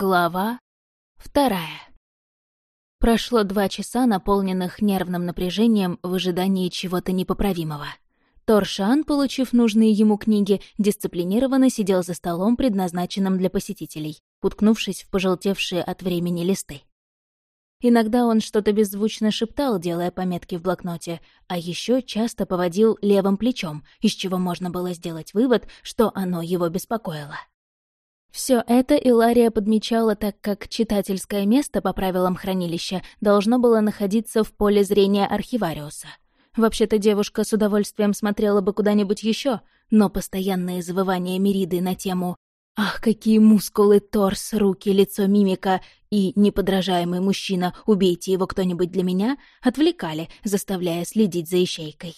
Глава вторая. Прошло два часа, наполненных нервным напряжением в ожидании чего-то непоправимого. Торшан, получив нужные ему книги, дисциплинированно сидел за столом, предназначенным для посетителей, уткнувшись в пожелтевшие от времени листы. Иногда он что-то беззвучно шептал, делая пометки в блокноте, а еще часто поводил левым плечом, из чего можно было сделать вывод, что оно его беспокоило. Все это Илария подмечала, так как читательское место по правилам хранилища должно было находиться в поле зрения архивариуса. Вообще-то девушка с удовольствием смотрела бы куда-нибудь еще, но постоянные завывания Мериды на тему «Ах, какие мускулы, торс, руки, лицо, мимика» и «Неподражаемый мужчина, убейте его кто-нибудь для меня» отвлекали, заставляя следить за ищейкой.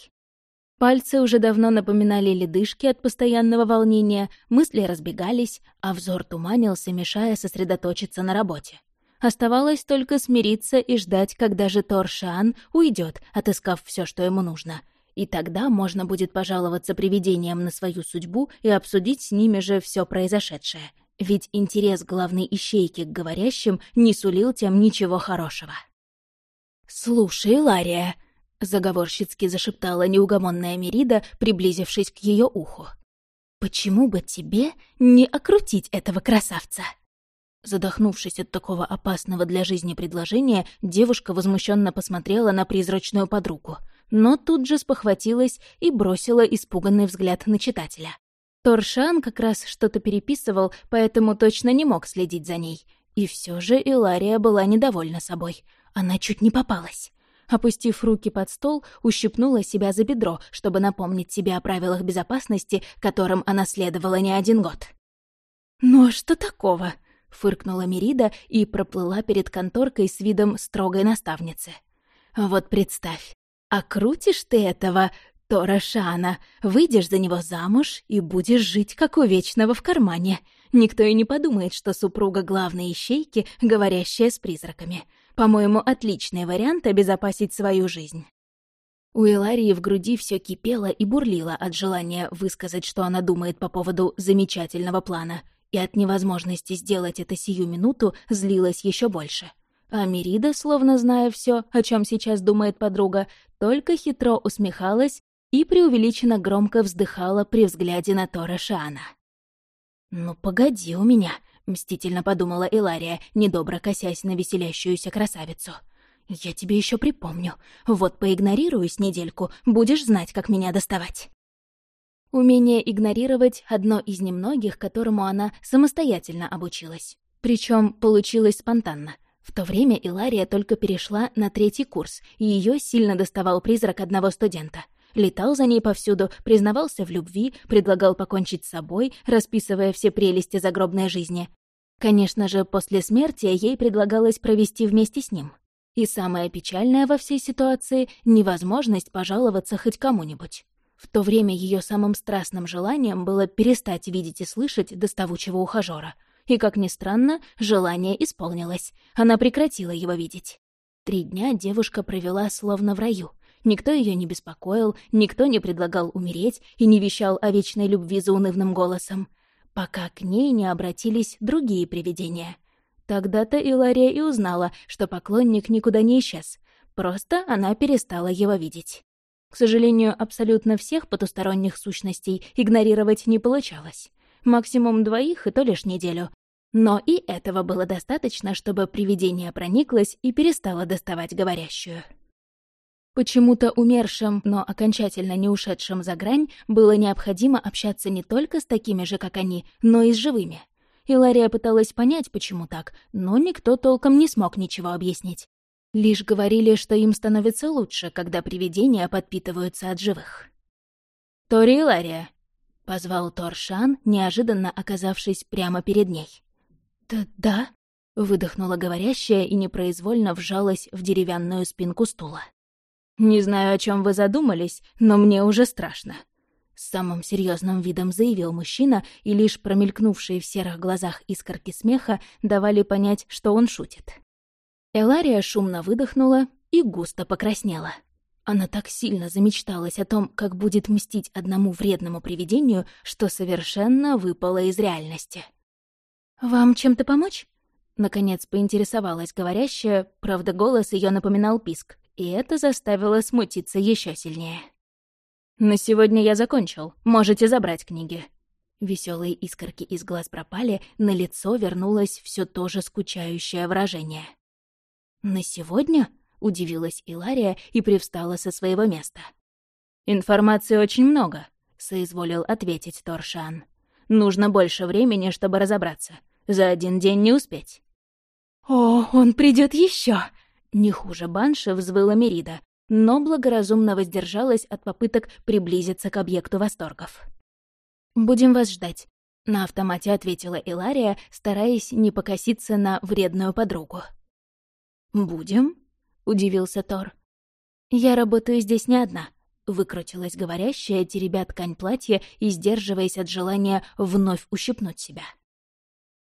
Пальцы уже давно напоминали ледышки от постоянного волнения, мысли разбегались, а взор туманился, мешая сосредоточиться на работе. Оставалось только смириться и ждать, когда же Торшан уйдет, отыскав все, что ему нужно. И тогда можно будет пожаловаться привидениям на свою судьбу и обсудить с ними же все произошедшее. Ведь интерес главной ищейки к говорящим не сулил тем ничего хорошего. «Слушай, Лария», заговорщицки зашептала неугомонная Мерида, приблизившись к ее уху. «Почему бы тебе не окрутить этого красавца?» Задохнувшись от такого опасного для жизни предложения, девушка возмущенно посмотрела на призрачную подругу, но тут же спохватилась и бросила испуганный взгляд на читателя. Торшан как раз что-то переписывал, поэтому точно не мог следить за ней. И все же Илария была недовольна собой. Она чуть не попалась. Опустив руки под стол, ущипнула себя за бедро, чтобы напомнить себе о правилах безопасности, которым она следовала не один год. «Ну а что такого?» — фыркнула Мерида и проплыла перед конторкой с видом строгой наставницы. «Вот представь, окрутишь ты этого Тора Шана, выйдешь за него замуж и будешь жить, как у Вечного в кармане. Никто и не подумает, что супруга главной ищейки, говорящая с призраками. По-моему, отличный вариант обезопасить свою жизнь. У Эларии в груди все кипело и бурлило от желания высказать, что она думает по поводу замечательного плана, и от невозможности сделать это сию минуту злилась еще больше. А Мирида, словно зная все, о чем сейчас думает подруга, только хитро усмехалась и преувеличенно громко вздыхала при взгляде на Тора Шана. «Ну, погоди у меня», — мстительно подумала Илария, недобро косясь на веселящуюся красавицу. «Я тебе еще припомню. Вот поигнорирую с недельку, будешь знать, как меня доставать». Умение игнорировать — одно из немногих, которому она самостоятельно обучилась. Причем получилось спонтанно. В то время Илария только перешла на третий курс, и ее сильно доставал призрак одного студента — Летал за ней повсюду, признавался в любви, предлагал покончить с собой, расписывая все прелести загробной жизни. Конечно же, после смерти ей предлагалось провести вместе с ним. И самое печальное во всей ситуации — невозможность пожаловаться хоть кому-нибудь. В то время ее самым страстным желанием было перестать видеть и слышать доставучего ухажера. И, как ни странно, желание исполнилось. Она прекратила его видеть. Три дня девушка провела словно в раю. Никто ее не беспокоил, никто не предлагал умереть и не вещал о вечной любви за унывным голосом, пока к ней не обратились другие привидения. Тогда-то Илария и узнала, что поклонник никуда не исчез, просто она перестала его видеть. К сожалению, абсолютно всех потусторонних сущностей игнорировать не получалось. Максимум двоих, и то лишь неделю. Но и этого было достаточно, чтобы привидение прониклось и перестало доставать говорящую. Почему-то умершим, но окончательно не ушедшим за грань, было необходимо общаться не только с такими же, как они, но и с живыми. Илария пыталась понять, почему так, но никто толком не смог ничего объяснить. Лишь говорили, что им становится лучше, когда привидения подпитываются от живых. «Тори Илария!» — позвал Торшан, неожиданно оказавшись прямо перед ней. «Да-да», — выдохнула говорящая и непроизвольно вжалась в деревянную спинку стула. «Не знаю, о чем вы задумались, но мне уже страшно», — с самым серьезным видом заявил мужчина, и лишь промелькнувшие в серых глазах искорки смеха давали понять, что он шутит. Элария шумно выдохнула и густо покраснела. Она так сильно замечталась о том, как будет мстить одному вредному привидению, что совершенно выпала из реальности. «Вам чем-то помочь?» Наконец поинтересовалась говорящая, правда, голос ее напоминал писк, и это заставило смутиться еще сильнее. «На сегодня я закончил. Можете забрать книги». Веселые искорки из глаз пропали, на лицо вернулось все то же скучающее выражение. «На сегодня?» — удивилась Илария и привстала со своего места. «Информации очень много», — соизволил ответить Торшан. «Нужно больше времени, чтобы разобраться. За один день не успеть». «О, он придет еще! Не хуже Банши взвыла Мерида, но благоразумно воздержалась от попыток приблизиться к объекту восторгов. «Будем вас ждать», — на автомате ответила Илария, стараясь не покоситься на вредную подругу. «Будем?» — удивился Тор. «Я работаю здесь не одна», — выкрутилась говорящая, теребя ткань платья и сдерживаясь от желания вновь ущипнуть себя.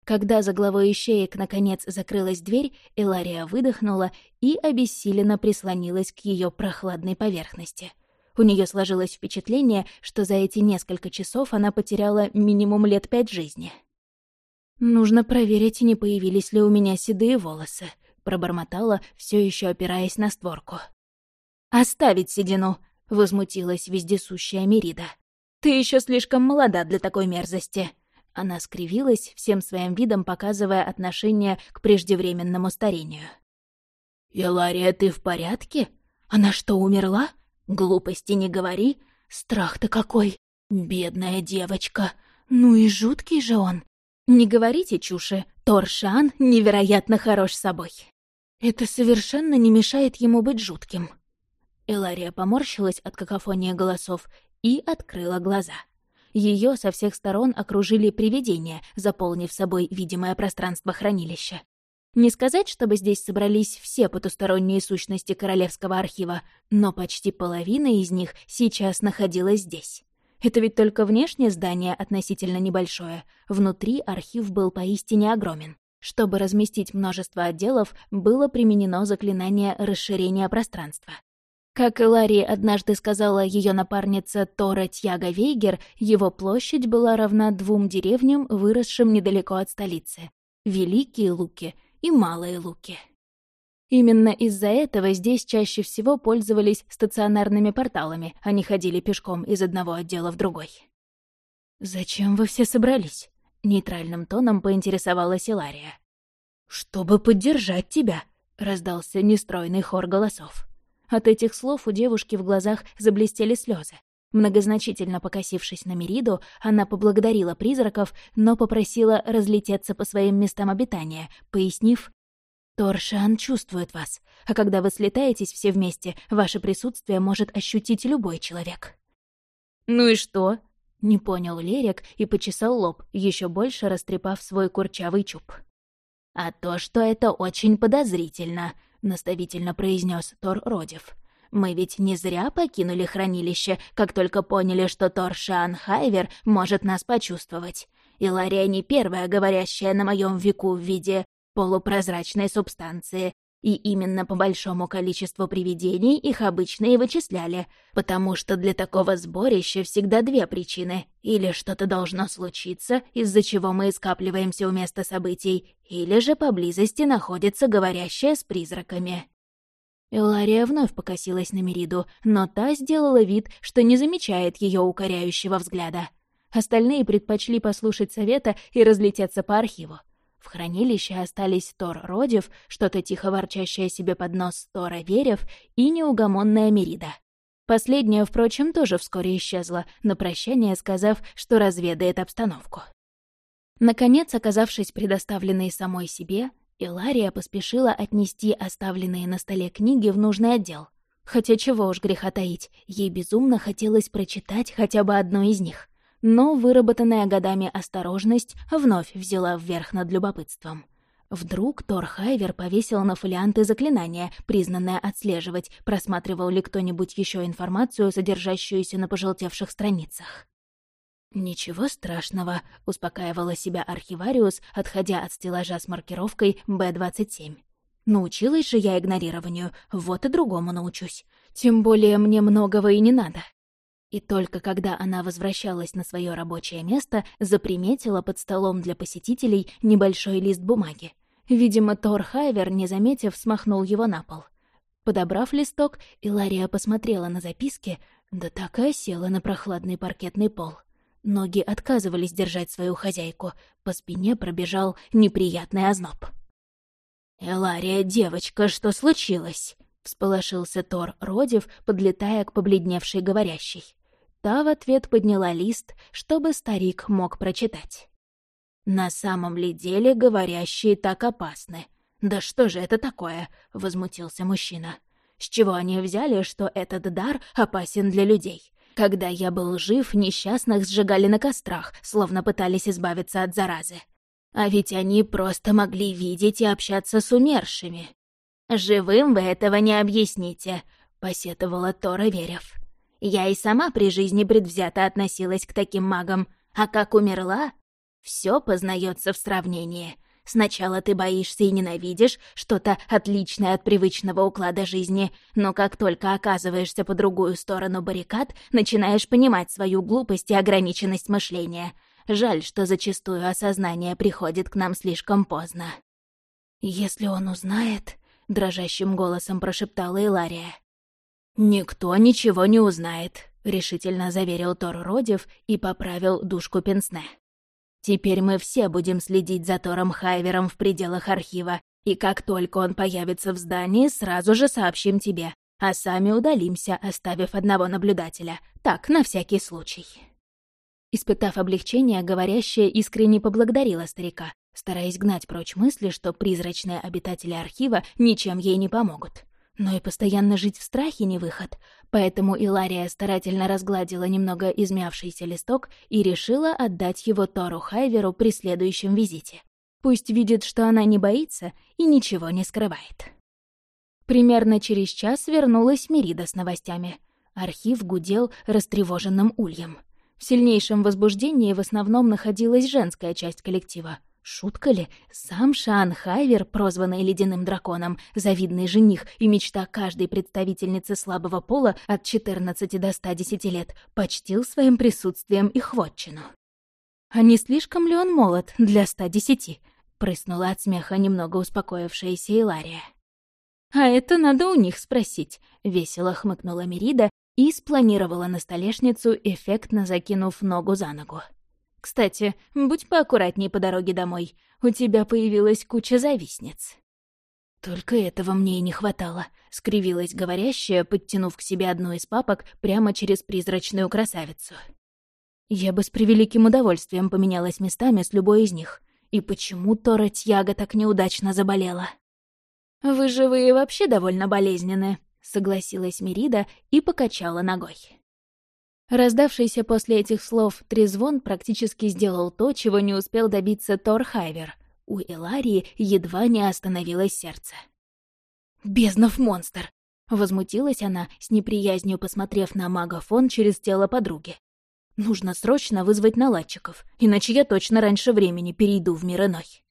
Когда за главой ищеек наконец закрылась дверь, Элария выдохнула и обессиленно прислонилась к ее прохладной поверхности — у нее сложилось впечатление, что за эти несколько часов она потеряла минимум лет пять жизни. «Нужно проверить, не появились ли у меня седые волосы», — пробормотала, все еще опираясь на створку. «Оставить седину!» — возмутилась вездесущая Мерида. «Ты еще слишком молода для такой мерзости!» Она скривилась, всем своим видом показывая отношение к преждевременному старению. «Елария, ты в порядке? Она что, умерла?» Глупости не говори. Страх-то какой. Бедная девочка. Ну и жуткий же он. Не говорите чуши. Торшан невероятно хорош собой. Это совершенно не мешает ему быть жутким. Элария поморщилась от какофонии голосов и открыла глаза. Ее со всех сторон окружили привидения, заполнив собой видимое пространство хранилища. Не сказать, чтобы здесь собрались все потусторонние сущности Королевского архива, но почти половина из них сейчас находилась здесь. Это ведь только внешнее здание относительно небольшое. Внутри архив был поистине огромен. Чтобы разместить множество отделов, было применено заклинание расширения пространства. Как и Ларри однажды сказала ее напарница Тора Тьяга Вейгер, его площадь была равна двум деревням, выросшим недалеко от столицы. Великие Луки и малые луки. Именно из-за этого здесь чаще всего пользовались стационарными порталами, а не ходили пешком из одного отдела в другой. «Зачем вы все собрались?» — нейтральным тоном поинтересовалась Илария. «Чтобы поддержать тебя», — раздался нестройный хор голосов. От этих слов у девушки в глазах заблестели слезы. Многозначительно покосившись на Мериду, она поблагодарила призраков, но попросила разлететься по своим местам обитания, пояснив, «Торшан чувствует вас, а когда вы слетаетесь все вместе, ваше присутствие может ощутить любой человек». «Ну и что?» — не понял Лерик и почесал лоб, еще больше растрепав свой курчавый чуб. «А то, что это очень подозрительно», — наставительно произнес Тор Родев. Мы ведь не зря покинули хранилище, как только поняли, что Торшан Хайвер может нас почувствовать. И Лария не первая, говорящая на моем веку в виде полупрозрачной субстанции. И именно по большому количеству привидений их обычно и вычисляли, потому что для такого сборища всегда две причины. Или что-то должно случиться, из-за чего мы скапливаемся у места событий, или же поблизости находится говорящая с призраками. Элария вновь покосилась на Мериду, но та сделала вид, что не замечает ее укоряющего взгляда. Остальные предпочли послушать совета и разлететься по архиву. В хранилище остались Тор Родев, что-то тихо ворчащее себе под нос Тора Верев и неугомонная Мерида. Последняя, впрочем, тоже вскоре исчезла, на прощание сказав, что разведает обстановку. Наконец, оказавшись предоставленной самой себе, Илария поспешила отнести оставленные на столе книги в нужный отдел. Хотя чего уж греха таить, ей безумно хотелось прочитать хотя бы одну из них. Но выработанная годами осторожность вновь взяла вверх над любопытством. Вдруг Тор Хайвер повесил на фолианты заклинание, признанное отслеживать, просматривал ли кто-нибудь еще информацию, содержащуюся на пожелтевших страницах. «Ничего страшного», — успокаивала себя архивариус, отходя от стеллажа с маркировкой «Б-27». «Научилась же я игнорированию, вот и другому научусь. Тем более мне многого и не надо». И только когда она возвращалась на свое рабочее место, заприметила под столом для посетителей небольшой лист бумаги. Видимо, Тор Хайвер, не заметив, смахнул его на пол. Подобрав листок, Илария посмотрела на записки, да так и осела на прохладный паркетный пол. Ноги отказывались держать свою хозяйку, по спине пробежал неприятный озноб. «Элария, девочка, что случилось?» — всполошился Тор Родив, подлетая к побледневшей говорящей. Та в ответ подняла лист, чтобы старик мог прочитать. «На самом ли деле говорящие так опасны? «Да что же это такое?» — возмутился мужчина. «С чего они взяли, что этот дар опасен для людей? Когда я был жив, несчастных сжигали на кострах, словно пытались избавиться от заразы. А ведь они просто могли видеть и общаться с умершими. «Живым вы этого не объясните», — посетовала Тора Верев. «Я и сама при жизни предвзято относилась к таким магам, а как умерла, все познается в сравнении. Сначала ты боишься и ненавидишь что-то отличное от привычного уклада жизни, но как только оказываешься по другую сторону баррикад, начинаешь понимать свою глупость и ограниченность мышления. Жаль, что зачастую осознание приходит к нам слишком поздно. «Если он узнает...» — дрожащим голосом прошептала Илария. «Никто ничего не узнает», — решительно заверил Тор Родев и поправил душку Пенсне. Теперь мы все будем следить за Тором Хайвером в пределах архива, и как только он появится в здании, сразу же сообщим тебе, а сами удалимся, оставив одного наблюдателя. Так, на всякий случай». Испытав облегчение, говорящая искренне поблагодарила старика, стараясь гнать прочь мысли, что призрачные обитатели архива ничем ей не помогут. Но и постоянно жить в страхе не выход, поэтому Илария старательно разгладила немного измявшийся листок и решила отдать его Тору Хайверу при следующем визите. Пусть видит, что она не боится и ничего не скрывает. Примерно через час вернулась Мерида с новостями. Архив гудел растревоженным ульем. В сильнейшем возбуждении в основном находилась женская часть коллектива — Шутка ли? Сам Шан Хайвер, прозванный Ледяным Драконом, завидный жених и мечта каждой представительницы слабого пола от 14 до 110 лет, почтил своим присутствием их вотчину. «А не слишком ли он молод для 110?» — прыснула от смеха немного успокоившаяся Илария. «А это надо у них спросить», — весело хмыкнула Мерида и спланировала на столешницу, эффектно закинув ногу за ногу. Кстати, будь поаккуратнее по дороге домой. У тебя появилась куча завистниц». «Только этого мне и не хватало», — скривилась говорящая, подтянув к себе одну из папок прямо через призрачную красавицу. Я бы с превеликим удовольствием поменялась местами с любой из них. И почему Тора Тьяга так неудачно заболела? «Вы живые вообще довольно болезненны», — согласилась Мирида и покачала ногой. Раздавшийся после этих слов трезвон практически сделал то, чего не успел добиться Тор Хайвер. У Эларии едва не остановилось сердце. «Безднов монстр!» — возмутилась она, с неприязнью посмотрев на магафон через тело подруги. «Нужно срочно вызвать наладчиков, иначе я точно раньше времени перейду в мир иной».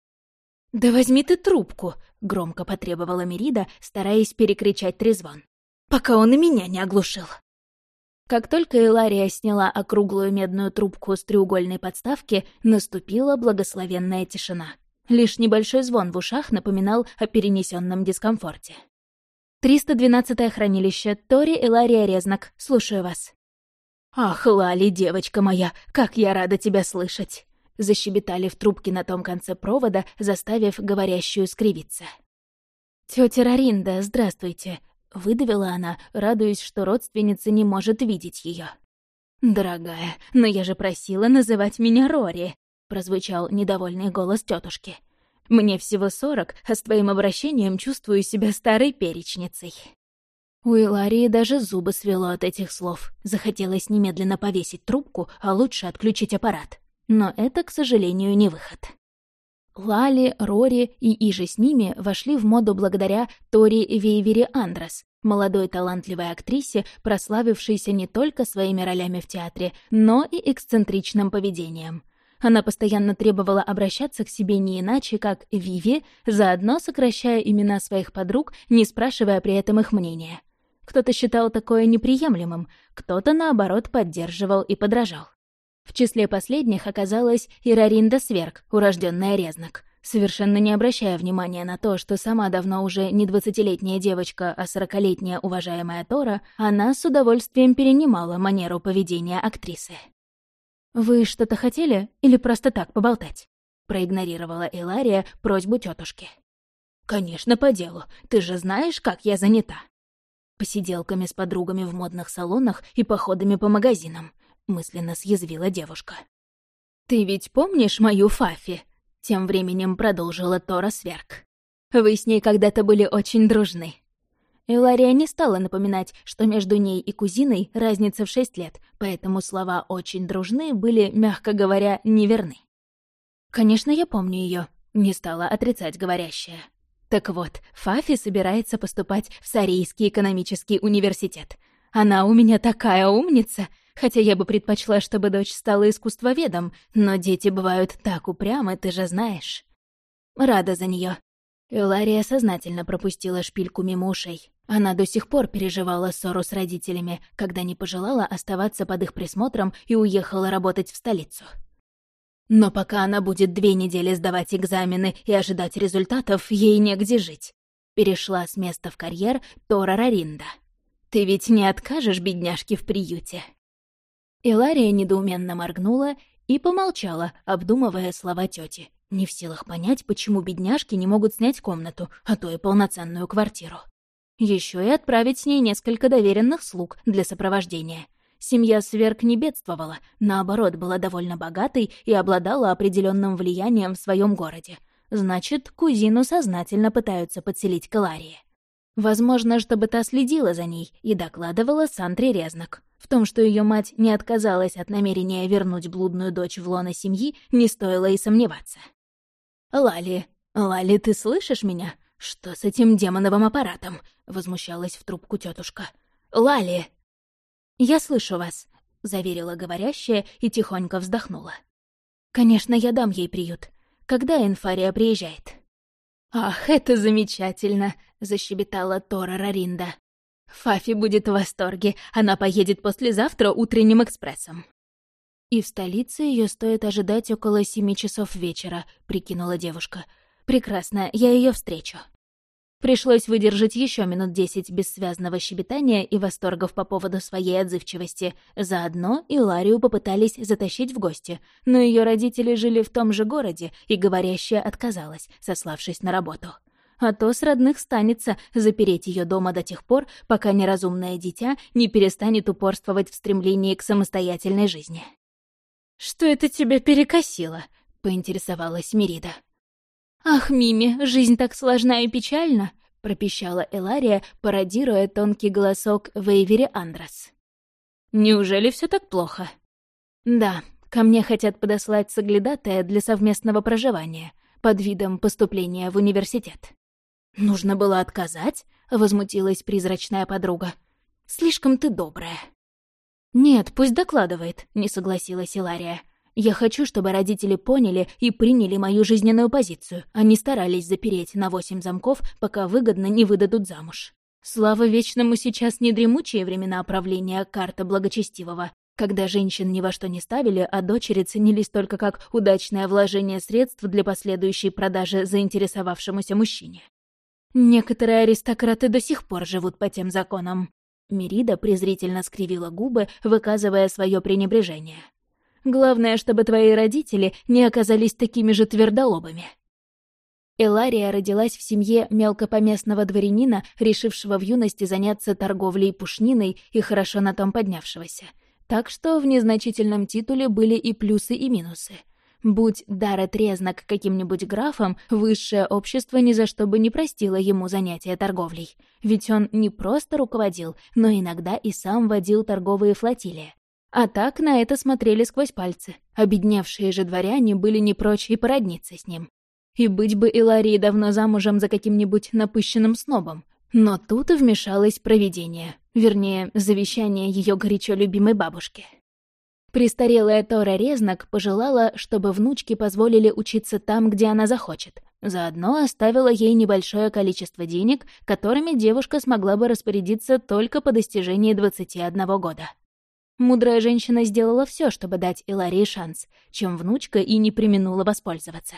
«Да возьми ты трубку!» — громко потребовала Мерида, стараясь перекричать трезвон. «Пока он и меня не оглушил!» Как только Илария сняла округлую медную трубку с треугольной подставки, наступила благословенная тишина. Лишь небольшой звон в ушах напоминал о перенесенном дискомфорте. «312-е хранилище. Тори Илария Резнак. Слушаю вас». «Ах, Лали, девочка моя, как я рада тебя слышать!» Защебетали в трубке на том конце провода, заставив говорящую скривиться. «Тётя Раринда, здравствуйте. Выдавила она, радуясь, что родственница не может видеть ее. «Дорогая, но я же просила называть меня Рори», — прозвучал недовольный голос тетушки. «Мне всего сорок, а с твоим обращением чувствую себя старой перечницей». У Иларии даже зубы свело от этих слов. Захотелось немедленно повесить трубку, а лучше отключить аппарат. Но это, к сожалению, не выход. Лали, Рори и Иже с ними вошли в моду благодаря Тори Вейвери Андрес, молодой талантливой актрисе, прославившейся не только своими ролями в театре, но и эксцентричным поведением. Она постоянно требовала обращаться к себе не иначе, как Виви, заодно сокращая имена своих подруг, не спрашивая при этом их мнения. Кто-то считал такое неприемлемым, кто-то, наоборот, поддерживал и подражал. В числе последних оказалась Ираринда Сверг, урожденная Резнак. совершенно не обращая внимания на то, что сама давно уже не двадцатилетняя девочка, а сорокалетняя уважаемая Тора, она с удовольствием перенимала манеру поведения актрисы. «Вы что-то хотели или просто так поболтать?» — проигнорировала Элария просьбу тетушки. «Конечно, по делу. Ты же знаешь, как я занята». Посиделками с подругами в модных салонах и походами по магазинам, мысленно съязвила девушка. «Ты ведь помнишь мою Фафи?» Тем временем продолжила Тора Сверк. «Вы с ней когда-то были очень дружны». Илария не стала напоминать, что между ней и кузиной разница в шесть лет, поэтому слова «очень дружны» были, мягко говоря, неверны. «Конечно, я помню ее, не стала отрицать говорящая. Так вот, Фафи собирается поступать в Сарийский экономический университет. Она у меня такая умница, хотя я бы предпочла, чтобы дочь стала искусствоведом, но дети бывают так упрямы, ты же знаешь. Рада за нее. Элария сознательно пропустила шпильку мимо ушей. Она до сих пор переживала ссору с родителями, когда не пожелала оставаться под их присмотром и уехала работать в столицу. Но пока она будет две недели сдавать экзамены и ожидать результатов, ей негде жить. Перешла с места в карьер Тора Раринда. «Ты ведь не откажешь бедняжке в приюте?» Илария недоуменно моргнула и помолчала, обдумывая слова тети, не в силах понять, почему бедняжки не могут снять комнату, а то и полноценную квартиру. Еще и отправить с ней несколько доверенных слуг для сопровождения. Семья Сверк не бедствовала, наоборот, была довольно богатой и обладала определенным влиянием в своем городе. Значит, кузину сознательно пытаются подселить к. Возможно, чтобы та следила за ней и докладывала Сантре Резнак. В том, что ее мать не отказалась от намерения вернуть блудную дочь в лоно семьи, не стоило и сомневаться. «Лали, Лали, ты слышишь меня? Что с этим демоновым аппаратом?» — возмущалась в трубку тетушка. «Лали!» «Я слышу вас», — заверила говорящая и тихонько вздохнула. «Конечно, я дам ей приют. Когда инфария приезжает?» «Ах, это замечательно!» — защебетала Тора Раринда. Фафи будет в восторге. Она поедет послезавтра утренним экспрессом. И в столице ее стоит ожидать около семи часов вечера, прикинула девушка. Прекрасно, я ее встречу. Пришлось выдержать еще минут десять бессвязного щебетания и восторгов по поводу своей отзывчивости. Заодно и Ларию попытались затащить в гости, но ее родители жили в том же городе, и говорящая отказалась, сославшись на работу а то с родных станется запереть ее дома до тех пор, пока неразумное дитя не перестанет упорствовать в стремлении к самостоятельной жизни. «Что это тебя перекосило?» — поинтересовалась Мирида. «Ах, Мими, жизнь так сложна и печальна!» — пропищала Элария, пародируя тонкий голосок Вейвери Андрос. «Неужели все так плохо?» «Да, ко мне хотят подослать соглядатая для совместного проживания» под видом поступления в университет. «Нужно было отказать?» — возмутилась призрачная подруга. «Слишком ты добрая». «Нет, пусть докладывает», — не согласилась Илария. «Я хочу, чтобы родители поняли и приняли мою жизненную позицию, а не старались запереть на восемь замков, пока выгодно не выдадут замуж. Слава вечному сейчас не дремучие времена правления карта благочестивого, когда женщин ни во что не ставили, а дочери ценились только как удачное вложение средств для последующей продажи заинтересовавшемуся мужчине. Некоторые аристократы до сих пор живут по тем законам. Мирида презрительно скривила губы, выказывая свое пренебрежение. Главное, чтобы твои родители не оказались такими же твердолобами. Элария родилась в семье мелкопоместного дворянина, решившего в юности заняться торговлей пушниной и хорошо на том поднявшегося. Так что в незначительном титуле были и плюсы, и минусы — Будь Дара Трезнак каким-нибудь графом, высшее общество ни за что бы не простило ему занятия торговлей. Ведь он не просто руководил, но иногда и сам водил торговые флотилии. А так на это смотрели сквозь пальцы. Обедневшие же дворяне были не прочь и породниться с ним. И быть бы Иларии давно замужем за каким-нибудь напыщенным снобом. Но тут вмешалось провидение, вернее, завещание ее горячо любимой бабушки. Престарелая Тора Резнак пожелала, чтобы внучке позволили учиться там, где она захочет. Заодно оставила ей небольшое количество денег, которыми девушка смогла бы распорядиться только по достижении 21 года. Мудрая женщина сделала все, чтобы дать Иларии шанс, чем внучка и не применула воспользоваться.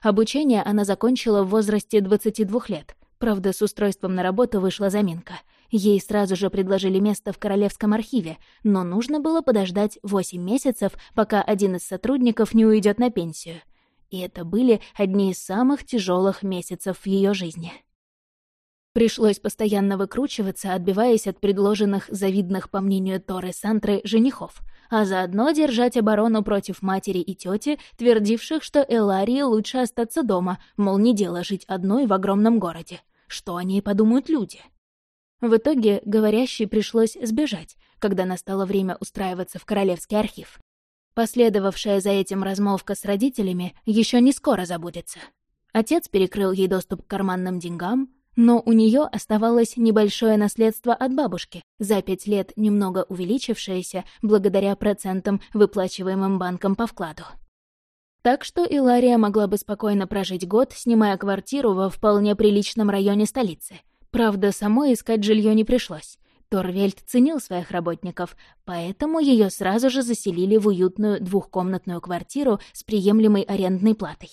Обучение она закончила в возрасте 22 лет. Правда, с устройством на работу вышла заминка. Ей сразу же предложили место в Королевском архиве, но нужно было подождать 8 месяцев, пока один из сотрудников не уйдет на пенсию. И это были одни из самых тяжелых месяцев в ее жизни. Пришлось постоянно выкручиваться, отбиваясь от предложенных завидных, по мнению Торы Сантры, женихов, а заодно держать оборону против матери и тети, твердивших, что Эларии лучше остаться дома, мол, не дело жить одной в огромном городе. Что о ней подумают люди? В итоге говорящей пришлось сбежать, когда настало время устраиваться в Королевский архив. Последовавшая за этим размолвка с родителями еще не скоро забудется. Отец перекрыл ей доступ к карманным деньгам, но у нее оставалось небольшое наследство от бабушки, за пять лет немного увеличившееся благодаря процентам, выплачиваемым банком по вкладу. Так что Илария могла бы спокойно прожить год, снимая квартиру во вполне приличном районе столицы. Правда, самой искать жилье не пришлось. Торвельд ценил своих работников, поэтому ее сразу же заселили в уютную двухкомнатную квартиру с приемлемой арендной платой.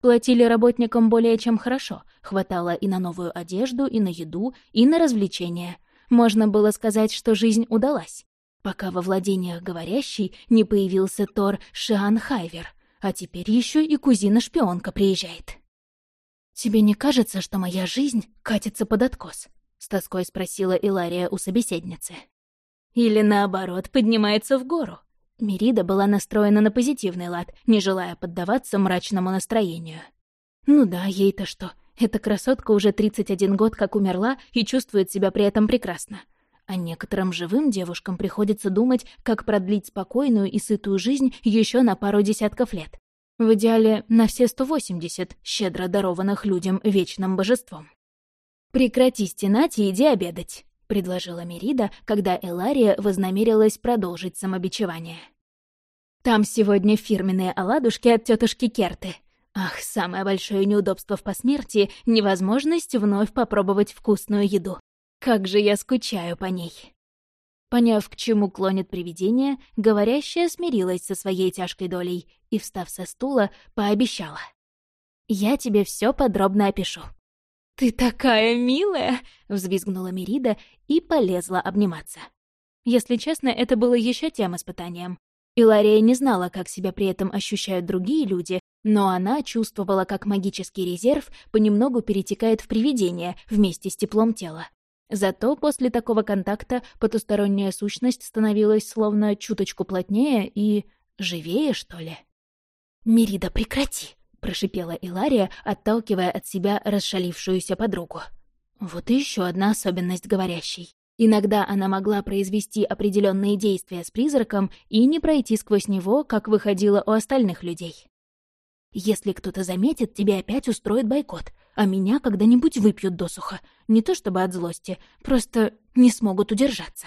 Платили работникам более чем хорошо, хватало и на новую одежду, и на еду, и на развлечения. Можно было сказать, что жизнь удалась. Пока во владениях говорящей не появился Тор Шианхайвер, а теперь еще и кузина-шпионка приезжает. «Тебе не кажется, что моя жизнь катится под откос?» — с тоской спросила Илария у собеседницы. «Или наоборот, поднимается в гору?» Мерида была настроена на позитивный лад, не желая поддаваться мрачному настроению. Ну да, ей-то что. Эта красотка уже 31 год как умерла и чувствует себя при этом прекрасно. А некоторым живым девушкам приходится думать, как продлить спокойную и сытую жизнь еще на пару десятков лет. В идеале на все 180, щедро дарованных людям вечным божеством. «Прекрати стенать и иди обедать», — предложила Мерида, когда Элария вознамерилась продолжить самобичевание. «Там сегодня фирменные оладушки от тетушки Керты. Ах, самое большое неудобство в посмертии — невозможность вновь попробовать вкусную еду. Как же я скучаю по ней!» Поняв, к чему клонит привидение, говорящая смирилась со своей тяжкой долей и, встав со стула, пообещала. «Я тебе все подробно опишу. «Ты такая милая!» — взвизгнула Мерида и полезла обниматься. Если честно, это было еще тем испытанием. Илария не знала, как себя при этом ощущают другие люди, но она чувствовала, как магический резерв понемногу перетекает в привидение вместе с теплом тела. Зато после такого контакта потусторонняя сущность становилась словно чуточку плотнее и... живее, что ли. «Мерида, прекрати!» прошипела Илария, отталкивая от себя расшалившуюся подругу. Вот и еще одна особенность говорящей. Иногда она могла произвести определенные действия с призраком и не пройти сквозь него, как выходило у остальных людей. «Если кто-то заметит, тебе опять устроит бойкот, а меня когда-нибудь выпьют досуха. Не то чтобы от злости, просто не смогут удержаться».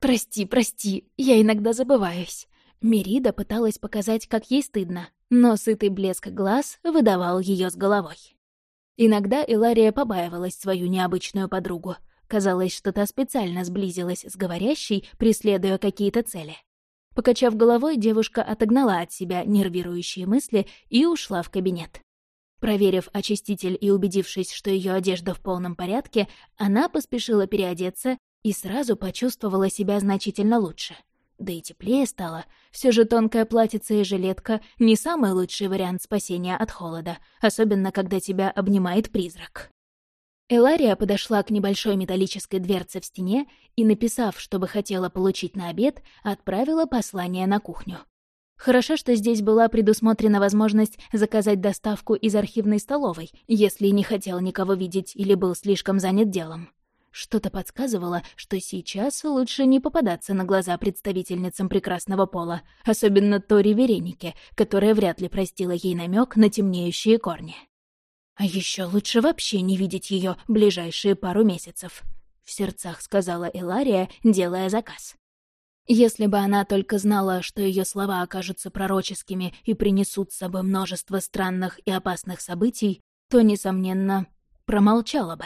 «Прости, прости, я иногда забываюсь». Мерида пыталась показать, как ей стыдно, но сытый блеск глаз выдавал ее с головой. Иногда Илария побаивалась свою необычную подругу. Казалось, что та специально сблизилась с говорящей, преследуя какие-то цели. Покачав головой, девушка отогнала от себя нервирующие мысли и ушла в кабинет. Проверив очиститель и убедившись, что ее одежда в полном порядке, она поспешила переодеться и сразу почувствовала себя значительно лучше — да и теплее стало. Все же тонкая платьице и жилетка — не самый лучший вариант спасения от холода, особенно когда тебя обнимает призрак. Элария подошла к небольшой металлической дверце в стене и, написав, что бы хотела получить на обед, отправила послание на кухню. Хорошо, что здесь была предусмотрена возможность заказать доставку из архивной столовой, если не хотел никого видеть или был слишком занят делом. Что-то подсказывало, что сейчас лучше не попадаться на глаза представительницам прекрасного пола, особенно Тори Веренике, которая вряд ли простила ей намек на темнеющие корни. А еще лучше вообще не видеть ее ближайшие пару месяцев, в сердцах сказала Элария, делая заказ. Если бы она только знала, что ее слова окажутся пророческими и принесут с собой множество странных и опасных событий, то, несомненно, промолчала бы.